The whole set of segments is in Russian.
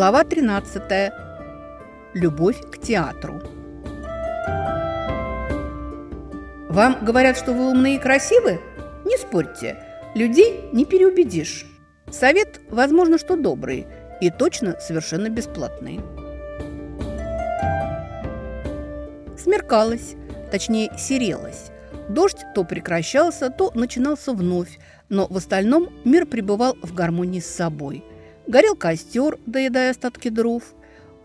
Глава 13. Любовь к театру. Вам говорят, что вы умные и красивы? Не спорьте, людей не переубедишь. Совет, возможно, что добрый и точно совершенно бесплатный. Смеркалось, точнее серелось. Дождь то прекращался, то начинался вновь, но в остальном мир пребывал в гармонии с собой. Горел костер, доедая остатки дров.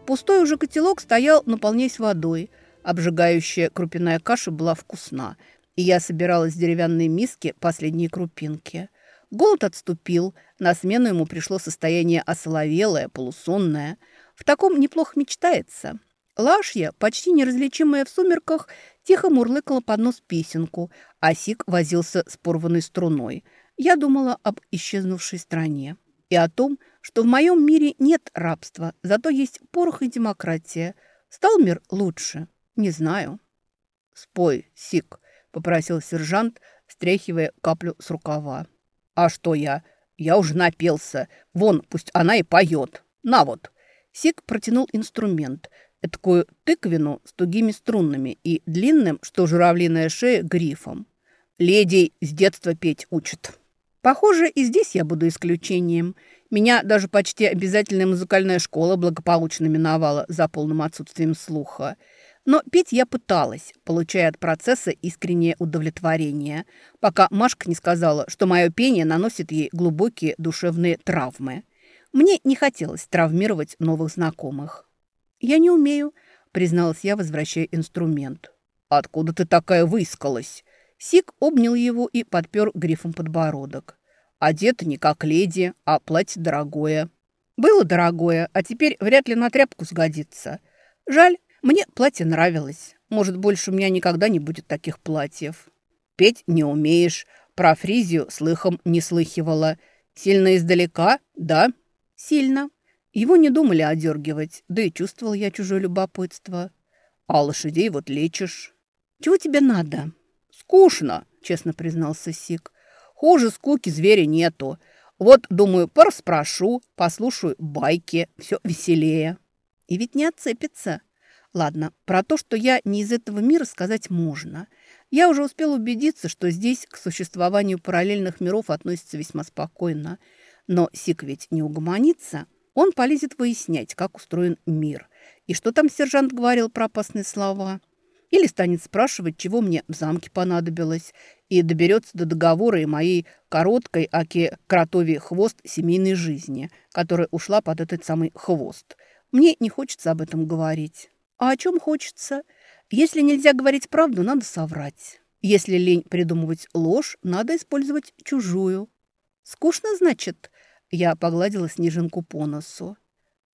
Пустой уже котелок стоял, наполняясь водой. Обжигающая крупяная каша была вкусна, и я собирала с деревянной миски последние крупинки. Голод отступил, на смену ему пришло состояние осоловелое, полусонное. В таком неплохо мечтается. Лашья, почти неразличимая в сумерках, тихо мурлыкала под нос песенку, а Сик возился с порванной струной. Я думала об исчезнувшей стране и о том, что в моем мире нет рабства, зато есть порох и демократия. Стал мир лучше? Не знаю. «Спой, Сик», — попросил сержант, стряхивая каплю с рукава. «А что я? Я уже напелся. Вон, пусть она и поет. На вот». Сик протянул инструмент, такую тыквину с тугими струнами и длинным, что журавлиная шея, грифом. Леди с детства петь учат. Похоже, и здесь я буду исключением. Меня даже почти обязательная музыкальная школа благополучно миновала за полным отсутствием слуха. Но петь я пыталась, получая от процесса искреннее удовлетворение, пока Машка не сказала, что мое пение наносит ей глубокие душевные травмы. Мне не хотелось травмировать новых знакомых. «Я не умею», — призналась я, возвращая инструмент. «Откуда ты такая выискалась?» Сик обнял его и подпер грифом подбородок. Одета не как леди, а платье дорогое. Было дорогое, а теперь вряд ли на тряпку сгодится. Жаль, мне платье нравилось. Может, больше у меня никогда не будет таких платьев. Петь не умеешь, про фризию слыхом не слыхивала. Сильно издалека, да? Сильно. Его не думали одергивать, да и чувствовал я чужое любопытство. А лошадей вот лечишь. Чего тебе надо? «Скучно», — честно признался Сик. «Хуже скуки зверя нету. Вот, думаю, пораспрошу, послушаю байки, все веселее». И ведь не отцепится. Ладно, про то, что я не из этого мира, сказать можно. Я уже успел убедиться, что здесь к существованию параллельных миров относится весьма спокойно. Но Сик ведь не угомонится. Он полезет выяснять, как устроен мир. И что там сержант говорил про опасные слова – или станет спрашивать, чего мне в замке понадобилось, и доберется до договора и моей короткой, аки кротовий хвост семейной жизни, которая ушла под этот самый хвост. Мне не хочется об этом говорить. А о чем хочется? Если нельзя говорить правду, надо соврать. Если лень придумывать ложь, надо использовать чужую. Скучно, значит? Я погладила снежинку по носу.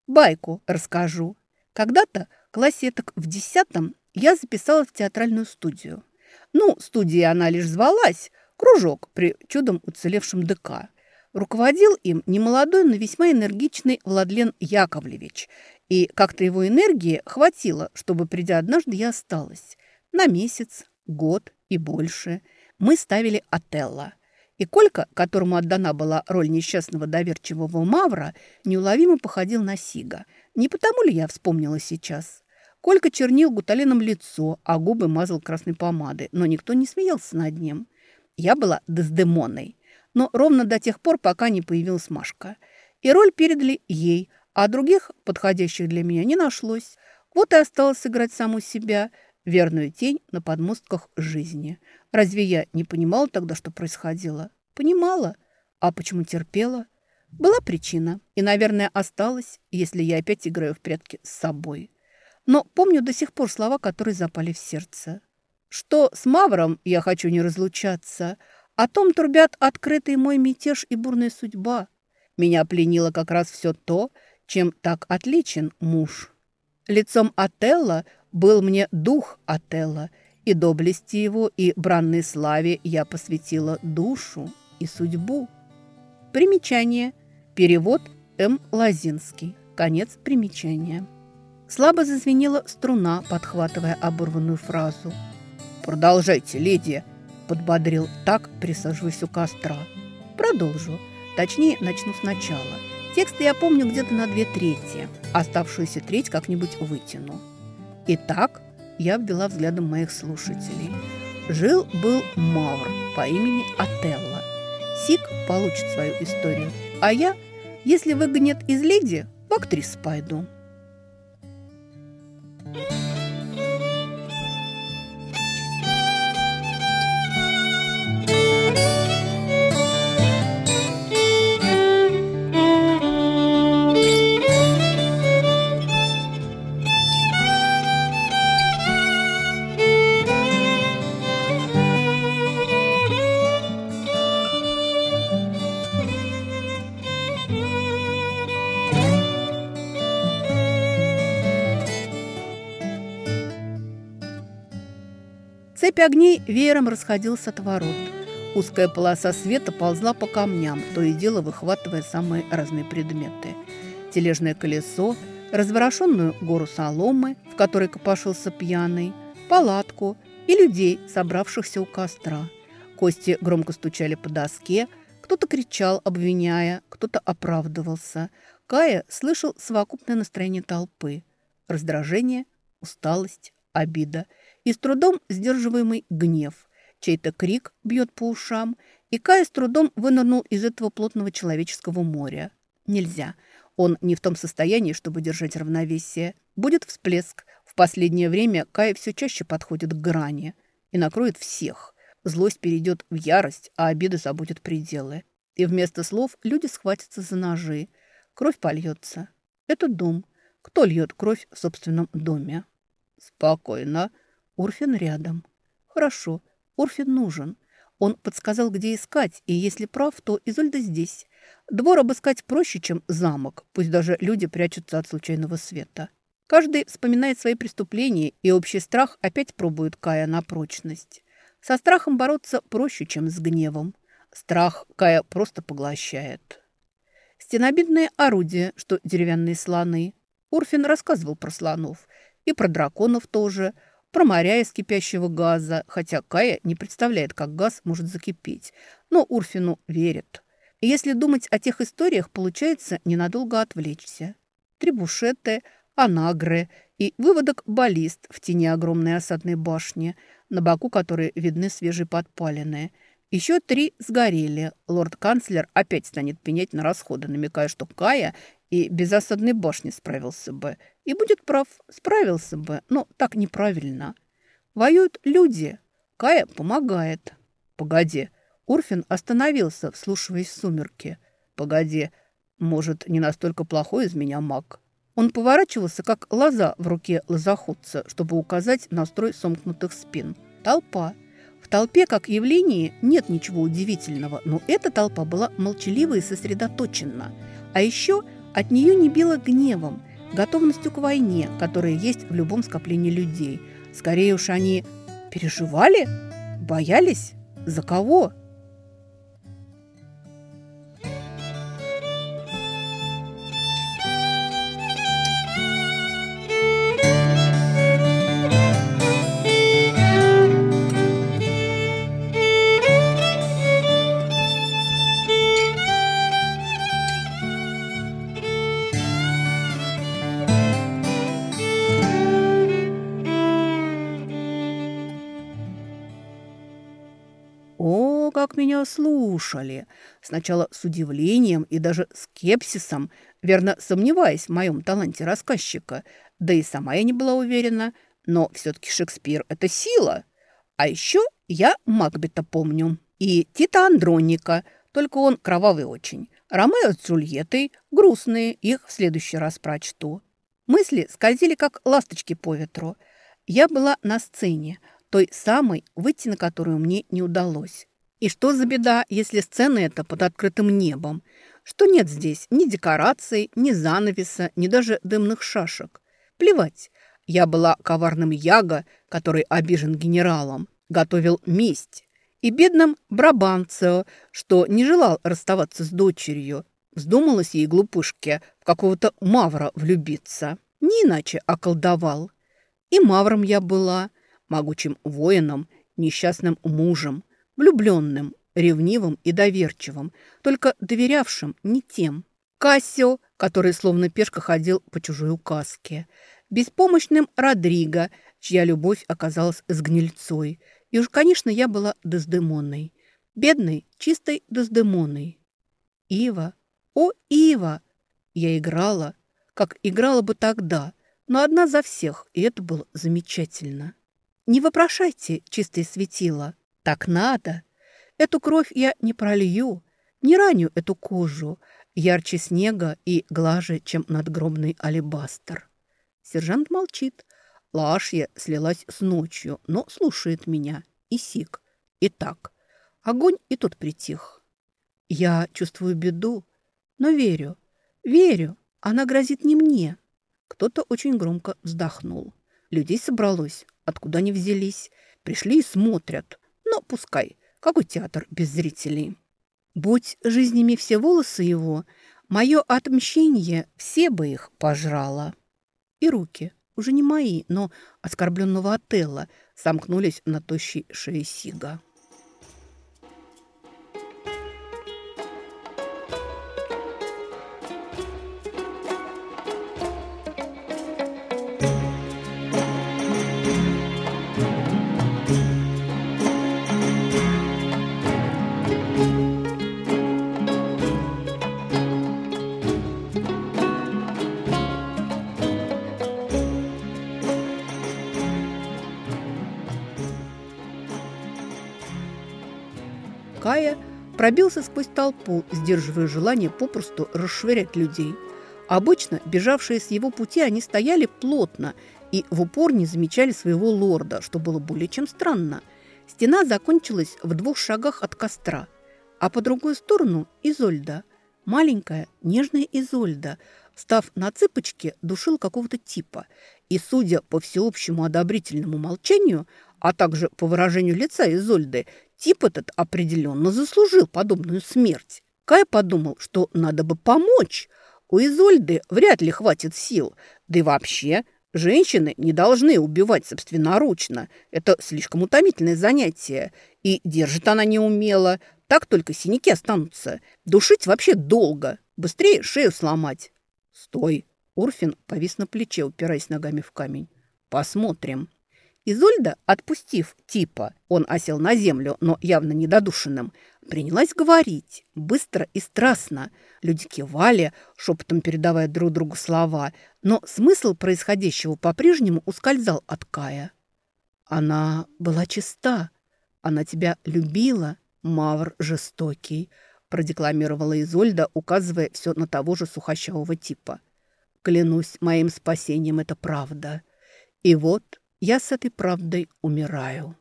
Байку расскажу. Когда-то, классе так в десятом, я записалась в театральную студию. Ну, студия она лишь звалась, кружок при чудом уцелевшем ДК. Руководил им немолодой, но весьма энергичный Владлен Яковлевич. И как-то его энергии хватило, чтобы, придя однажды, я осталась. На месяц, год и больше. Мы ставили Отелло. И Колька, которому отдана была роль несчастного доверчивого Мавра, неуловимо походил на Сига. Не потому ли я вспомнила сейчас? Колька чернил гуталином лицо, а губы мазал красной помадой, но никто не смеялся над ним. Я была Дездемоной, но ровно до тех пор, пока не появилась Машка. И роль передали ей, а других, подходящих для меня, не нашлось. Вот и осталось играть саму себя, верную тень на подмостках жизни. Разве я не понимала тогда, что происходило? Понимала. А почему терпела? Была причина. И, наверное, осталась, если я опять играю в прятки с собой но помню до сих пор слова, которые запали в сердце. Что с Мавром я хочу не разлучаться, о том трубят открытый мой мятеж и бурная судьба. Меня пленило как раз все то, чем так отличен муж. Лицом Отелла был мне дух Отелла, и доблести его, и бранной славе я посвятила душу и судьбу. Примечание. Перевод М. Лазинский. Конец примечания. Слабо зазвенела струна, подхватывая оборванную фразу. «Продолжайте, леди!» – подбодрил так, присаживаясь у костра. «Продолжу. Точнее, начну сначала. Текст я помню где-то на две трети. Оставшуюся треть как-нибудь вытяну. Итак, я обвела взглядом моих слушателей. Жил-был Маур по имени Отелло. Сик получит свою историю. А я, если выгонят из леди, в актрис пойду. Цепь огней веером расходилась от ворот. Узкая полоса света ползла по камням, то и дело выхватывая самые разные предметы. Тележное колесо, разворошенную гору соломы, в которой копошился пьяный, палатку и людей, собравшихся у костра. Кости громко стучали по доске, кто-то кричал, обвиняя, кто-то оправдывался. Кая слышал совокупное настроение толпы. Раздражение, усталость, обида – и с трудом сдерживаемый гнев. Чей-то крик бьет по ушам, и Кай с трудом вынырнул из этого плотного человеческого моря. Нельзя. Он не в том состоянии, чтобы держать равновесие. Будет всплеск. В последнее время Кай все чаще подходит к грани и накроет всех. Злость перейдет в ярость, а обида забудет пределы. И вместо слов люди схватятся за ножи. Кровь польется. Это дом. Кто льет кровь в собственном доме? «Спокойно», Урфин рядом. Хорошо, Урфин нужен. Он подсказал, где искать, и если прав, то Изольда здесь. Двор обыскать проще, чем замок, пусть даже люди прячутся от случайного света. Каждый вспоминает свои преступления, и общий страх опять пробует Кая на прочность. Со страхом бороться проще, чем с гневом. Страх Кая просто поглощает. Стенобитное орудие, что деревянные слоны. Урфин рассказывал про слонов. И про драконов тоже – про моря из кипящего газа, хотя Кая не представляет, как газ может закипеть. Но Урфину верит. И если думать о тех историях, получается ненадолго отвлечься. Трибушеты, анагры и выводок баллист в тени огромной осадной башни, на боку которой видны свежие подпалины. Еще три сгорели. Лорд-канцлер опять станет пенять на расходы, намекая, что Кая и без осадной башни справился бы. И будет прав, справился бы, но так неправильно. Воюют люди. Кая помогает. Погоди. Урфин остановился, вслушиваясь в сумерки. Погоди. Может, не настолько плохой из меня маг. Он поворачивался, как лоза в руке лозоходца, чтобы указать на строй сомкнутых спин. Толпа. В толпе, как явлении, нет ничего удивительного, но эта толпа была молчалива и сосредоточена. А еще от нее не било гневом, готовностью к войне, которая есть в любом скоплении людей. Скорее уж они переживали, боялись. За кого? Слушали. Сначала с удивлением и даже скепсисом, верно сомневаясь в моем таланте рассказчика. Да и сама я не была уверена. Но все-таки Шекспир – это сила. А еще я Макбета помню. И Тита Андроника, только он кровавый очень. Ромео с Джульеттой грустные, их в следующий раз прочту. Мысли скользили, как ласточки по ветру. Я была на сцене, той самой, выйти на которую мне не удалось. И что за беда, если сцена эта под открытым небом? Что нет здесь ни декораций, ни занавеса, ни даже дымных шашек. Плевать. Я была коварным Яго, который обижен генералом, готовил месть. И бедным Брабанцео, что не желал расставаться с дочерью. Вздумалась ей глупышке в какого-то мавра влюбиться. Не иначе околдовал. И мавром я была, могучим воином, несчастным мужем – влюбленным, ревнивым и доверчивым, только доверявшим не тем. Кассио, который словно пешка ходил по чужой указке, беспомощным Родриго, чья любовь оказалась с гнильцой. И уж, конечно, я была Дездемоной. Бедной, чистой Дездемоной. Ива, о, Ива! Я играла, как играла бы тогда, но одна за всех, и это было замечательно. Не вопрошайте, чистое светило. Так надо. Эту кровь я не пролью, не раню эту кожу, ярче снега и глаже, чем надгробный алебастр. Сержант молчит. Лашья слилась с ночью, но слушает меня. И сик. И так. Огонь и тот притих. Я чувствую беду, но верю. Верю. Она грозит не мне. Кто-то очень громко вздохнул. Людей собралось. Откуда они взялись? Пришли и смотрят. Но пускай. Какой театр без зрителей? Будь жизнями все волосы его, мое отмщение все бы их пожрало. И руки, уже не мои, но оскорбленного Отелла, сомкнулись на тощей шее Сига. Кая пробился сквозь толпу, сдерживая желание попросту расшвырять людей. Обычно, бежавшие с его пути, они стояли плотно и в упор не замечали своего лорда, что было более чем странно. Стена закончилась в двух шагах от костра, а по другую сторону – Изольда. Маленькая, нежная Изольда, став на цыпочки, душил какого-то типа. И, судя по всеобщему одобрительному молчанию, а также по выражению лица Изольды, Тип этот определенно заслужил подобную смерть. Кай подумал, что надо бы помочь. У Изольды вряд ли хватит сил. Да и вообще, женщины не должны убивать собственноручно. Это слишком утомительное занятие. И держит она неумело. Так только синяки останутся. Душить вообще долго. Быстрее шею сломать. Стой. Урфин повис на плече, упираясь ногами в камень. Посмотрим. Изольда, отпустив типа, он осел на землю, но явно недодушенным, принялась говорить, быстро и страстно. Люди кивали, шепотом передавая друг другу слова, но смысл происходящего по-прежнему ускользал от Кая. «Она была чиста, она тебя любила, Мавр жестокий», продекламировала Изольда, указывая все на того же сухощавого типа. «Клянусь моим спасением, это правда. И вот я с этой правдой умираю.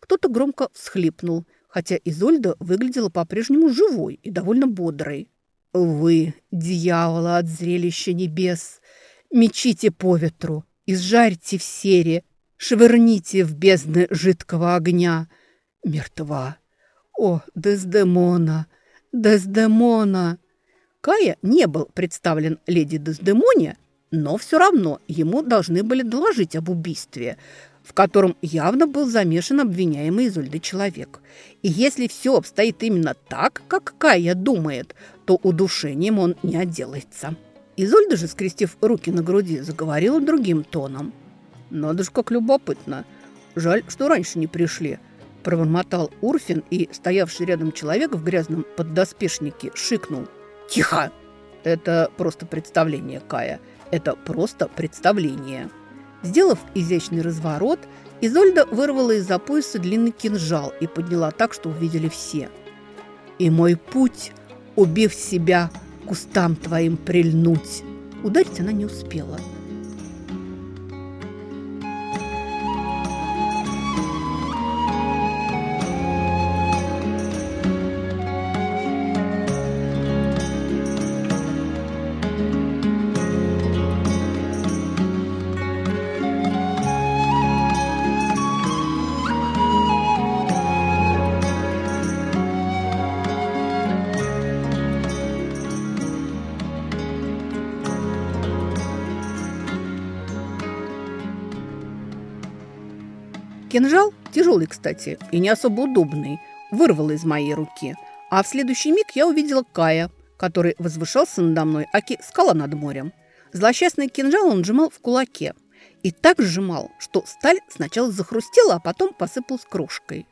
Кто-то громко всхлипнул, хотя Изольда выглядела по-прежнему живой и довольно бодрой. «Вы, дьявола от зрелища небес, мечите по ветру, изжарьте в сере, швырните в бездны жидкого огня. Мертва! О, Дездемона! Дездемона!» Кая не был представлен леди Дездемоне, но все равно ему должны были доложить об убийстве, в котором явно был замешан обвиняемый Изольды человек. И если все обстоит именно так, как Кая думает, то удушением он не отделается. Изольда же, скрестив руки на груди, заговорила другим тоном. «Надо же, как любопытно. Жаль, что раньше не пришли», – пробормотал Урфин, и стоявший рядом человек в грязном поддоспешнике шикнул. «Тихо!» «Это просто представление, Кая». Это просто представление. Сделав изящный разворот, Изольда вырвала из-за пояса длинный кинжал и подняла так, что увидели все. «И мой путь, убив себя, кустам твоим прильнуть!» Ударить она не успела – Кинжал, тяжелый, кстати, и не особо удобный, вырвало из моей руки. А в следующий миг я увидела Кая, который возвышался надо мной, аки скала над морем. Злосчастный кинжал он сжимал в кулаке. И так сжимал, что сталь сначала захрустела, а потом посыпалась крошкой.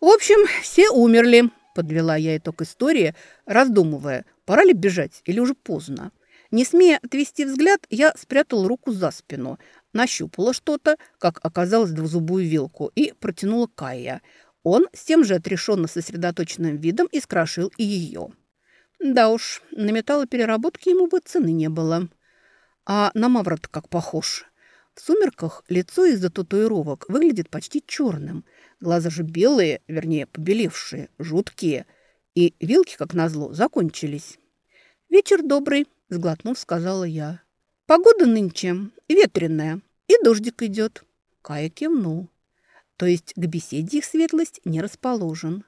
«В общем, все умерли», – подвела я итог истории, раздумывая, пора ли бежать или уже поздно. Не смея отвести взгляд, я спрятал руку за спину, нащупала что-то, как оказалось двузубую вилку, и протянула Кая. Он с тем же отрешенно сосредоточенным видом искрошил и ее. Да уж, на металлопереработке ему бы цены не было. А на Маврот как похож. В сумерках лицо из-за татуировок выглядит почти черным. Глаза же белые, вернее, побелевшие, жуткие. И вилки, как назло, закончились. «Вечер добрый», — сглотнув, сказала я. «Погода нынче ветреная, и дождик идет». Кая кивнул. То есть к беседе их светлость не расположен.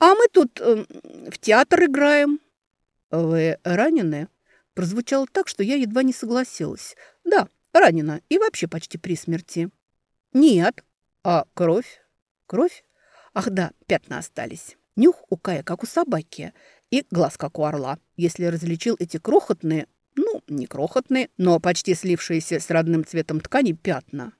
«А мы тут э, в театр играем», «Вы ранены?» Прозвучало так, что я едва не согласилась. «Да, ранена и вообще почти при смерти». «Нет». «А кровь?» «Кровь? Ах да, пятна остались. Нюх у Кая, как у собаки, и глаз, как у орла. Если различил эти крохотные, ну, не крохотные, но почти слившиеся с родным цветом ткани пятна.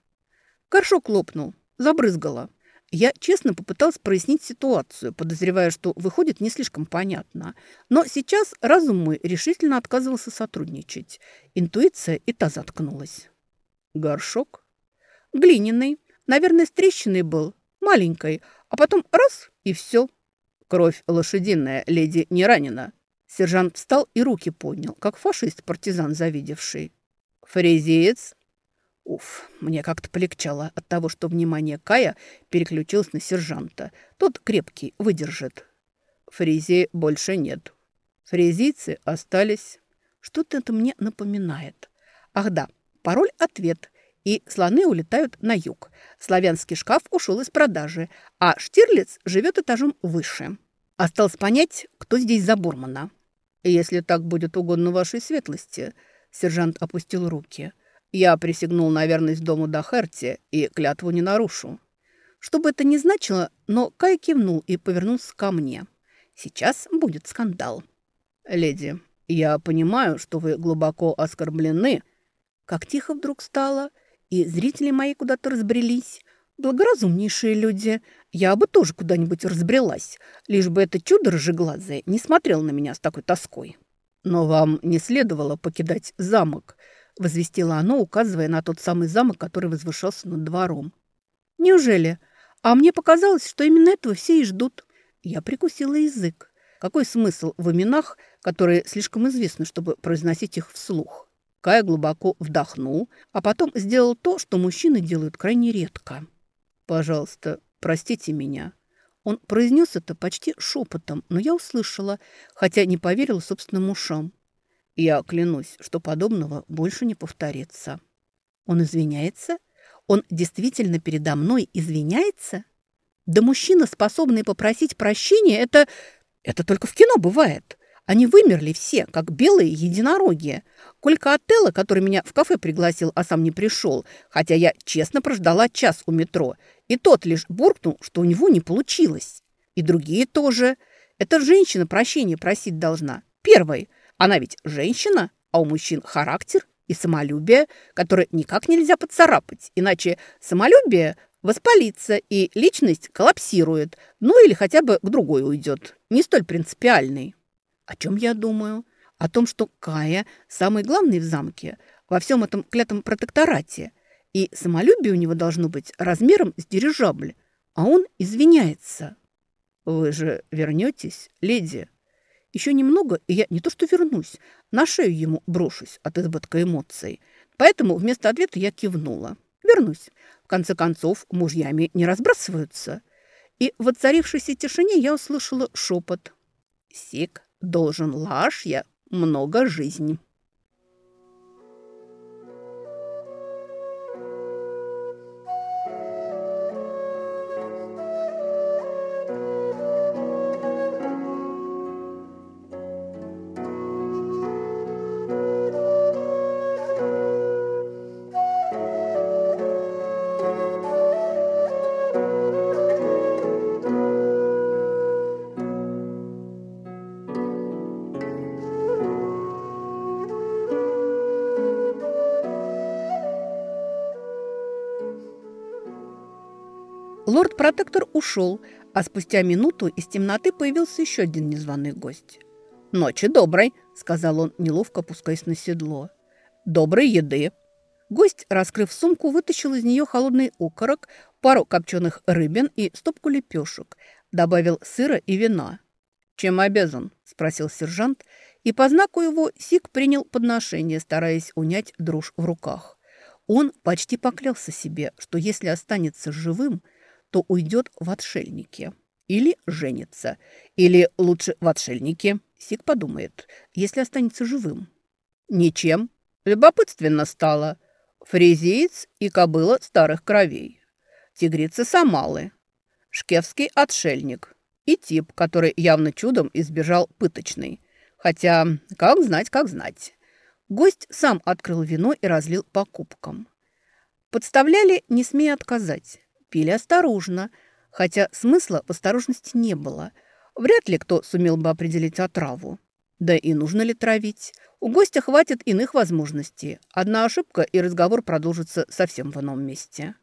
Горшок лопнул, забрызгало. Я честно попыталась прояснить ситуацию, подозревая, что выходит не слишком понятно. Но сейчас разум мой решительно отказывался сотрудничать. Интуиция и та заткнулась. Горшок? Глиняный. Наверное, с трещиной был. Маленькой. А потом раз – и все. Кровь лошадиная, леди не ранена. Сержант встал и руки поднял, как фашист-партизан завидевший. Фрезиец Уф, мне как-то полегчало от того, что внимание Кая переключилось на сержанта. Тот крепкий, выдержит. Фрезии больше нет. Фрезийцы остались. Что-то это мне напоминает. Ах да, пароль-ответ. И слоны улетают на юг. Славянский шкаф ушел из продажи, а Штирлиц живет этажом выше. Осталось понять, кто здесь за Бурмана. Если так будет угодно вашей светлости, сержант опустил руки – я присягнул на верность дому Дахерти и клятву не нарушу. Что бы это ни значило, но Кай кивнул и повернулся ко мне. Сейчас будет скандал. «Леди, я понимаю, что вы глубоко оскорблены». Как тихо вдруг стало, и зрители мои куда-то разбрелись. Благоразумнейшие люди. Я бы тоже куда-нибудь разбрелась, лишь бы это чудо рыжеглазое не смотрел на меня с такой тоской. Но вам не следовало покидать замок – возвестило оно, указывая на тот самый замок, который возвышался над двором. «Неужели? А мне показалось, что именно этого все и ждут». Я прикусила язык. Какой смысл в именах, которые слишком известны, чтобы произносить их вслух? Кая глубоко вдохнул, а потом сделал то, что мужчины делают крайне редко. «Пожалуйста, простите меня». Он произнес это почти шепотом, но я услышала, хотя не поверила собственным ушам. Я клянусь, что подобного больше не повторится. Он извиняется? Он действительно передо мной извиняется? Да мужчина, способный попросить прощения, это... Это только в кино бывает. Они вымерли все, как белые единороги. Колька Отелло, который меня в кафе пригласил, а сам не пришел, хотя я честно прождала час у метро, и тот лишь буркнул, что у него не получилось. И другие тоже. Эта женщина прощения просить должна. Первой. Она ведь женщина, а у мужчин характер и самолюбие, которое никак нельзя поцарапать, иначе самолюбие воспалится и личность коллапсирует, ну или хотя бы к другой уйдет, не столь принципиальный. О чем я думаю? О том, что Кая самый главный в замке, во всем этом клятом протекторате, и самолюбие у него должно быть размером с дирижабль, а он извиняется. «Вы же вернетесь, леди?» Еще немного, и я не то что вернусь, на шею ему брошусь от избытка эмоций. Поэтому вместо ответа я кивнула. Вернусь. В конце концов, мужьями не разбрасываются. И в воцарившейся тишине я услышала шепот. «Сик должен лашь я много жизни». Лорд-протектор ушел, а спустя минуту из темноты появился еще один незваный гость. «Ночи доброй», — сказал он, неловко опускаясь на седло. «Доброй еды». Гость, раскрыв сумку, вытащил из нее холодный окорок, пару копченых рыбин и стопку лепешек. Добавил сыра и вина. «Чем обязан?» – спросил сержант, и по знаку его Сик принял подношение, стараясь унять дрожь в руках. Он почти поклялся себе, что если останется живым, то уйдет в отшельники. Или женится. Или лучше в отшельнике. Сик подумает, если останется живым. Ничем. Любопытственно стало. Фрезиец и кобыла старых кровей. Тигрица Самалы. Шкевский отшельник. И тип, который явно чудом избежал пыточной. Хотя, как знать, как знать. Гость сам открыл вино и разлил по кубкам. Подставляли, не смея отказать. Пили осторожно, хотя смысла в осторожности не было. Вряд ли кто сумел бы определить отраву. Да и нужно ли травить? У гостя хватит иных возможностей. Одна ошибка, и разговор продолжится совсем в ином месте.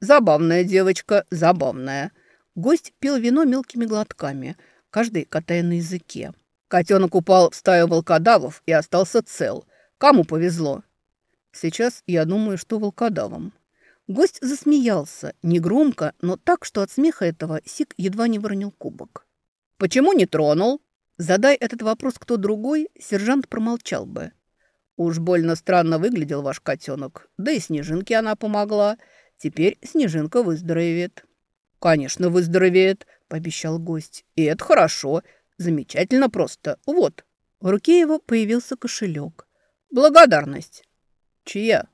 «Забавная девочка, забавная». Гость пил вино мелкими глотками, каждый катая на языке. Котенок упал в стаю волкодавов и остался цел. Кому повезло? Сейчас я думаю, что волкодавам. Гость засмеялся, негромко, но так, что от смеха этого Сик едва не выронил кубок. «Почему не тронул?» Задай этот вопрос кто другой, сержант промолчал бы. Уж больно странно выглядел ваш котенок. Да и Снежинке она помогла. Теперь Снежинка выздоровеет. «Конечно, выздоровеет», — пообещал гость. «И это хорошо. Замечательно просто. Вот». В руке его появился кошелек. «Благодарность». «Чья?»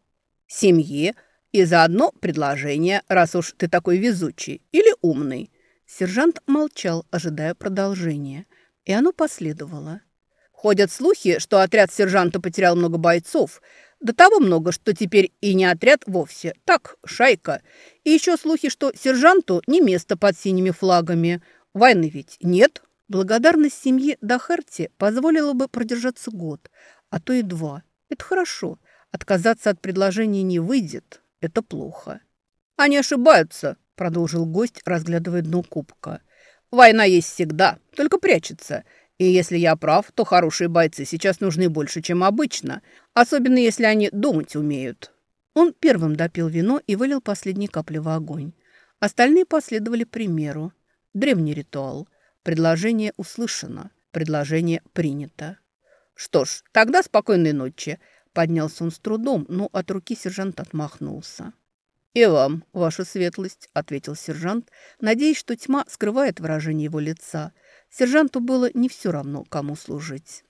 «Семье. И заодно предложение, раз уж ты такой везучий или умный». Сержант молчал, ожидая продолжения. И оно последовало. Ходят слухи, что отряд сержанта потерял много бойцов. До того много, что теперь и не отряд вовсе. Так, шайка. И еще слухи, что сержанту не место под синими флагами. Войны ведь нет. Благодарность семьи Дахерти позволила бы продержаться год, а то и два. Это хорошо. Отказаться от предложения не выйдет. Это плохо. Они ошибаются, продолжил гость, разглядывая дно кубка. Война есть всегда, только прячется. И если я прав, то хорошие бойцы сейчас нужны больше, чем обычно, особенно если они думать умеют». Он первым допил вино и вылил последние капли в огонь. Остальные последовали примеру. Древний ритуал. Предложение услышано, предложение принято. «Что ж, тогда спокойной ночи», — поднялся он с трудом, но от руки сержант отмахнулся. «И вам, ваша светлость», — ответил сержант, надеясь, что тьма скрывает выражение его лица. Сержанту было не все равно, кому служить.